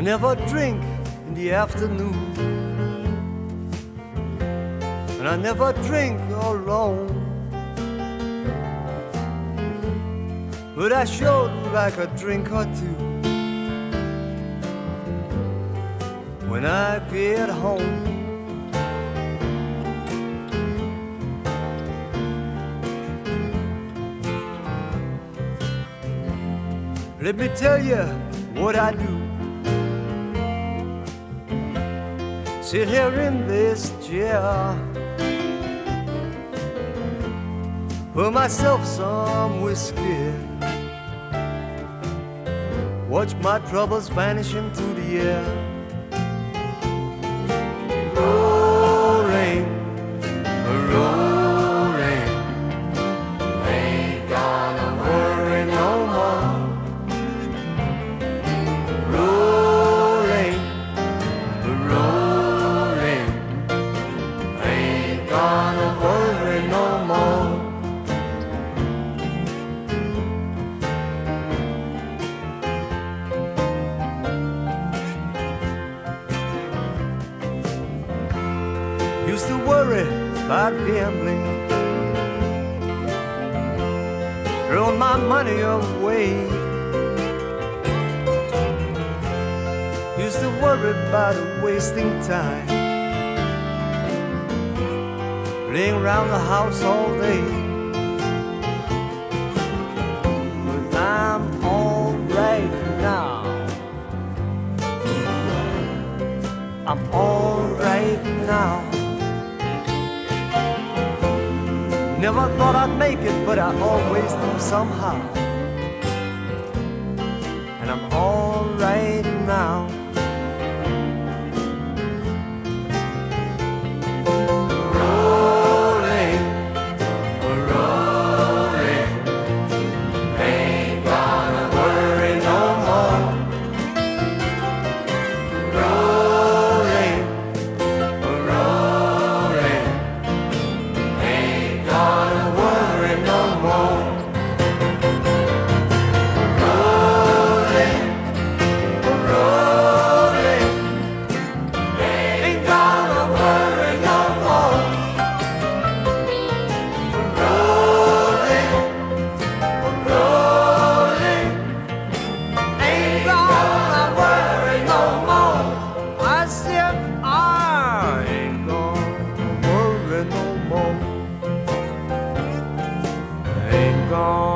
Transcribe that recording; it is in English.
never drink in the afternoon. And I never drink alone. But I sure like a drink or two when I get home. Let me tell you what I do. Sit here in this chair, pour myself some whiskey. Watch my troubles vanish into the air. Gonna worry no more. Used to worry about gambling, throwing my money away. Used to worry about wasting time, laying around the house all day. But I'm alright now. I'm alright now. Never thought I'd make it, but I always do somehow. I ain't gonna worry no more. Ain't gonna.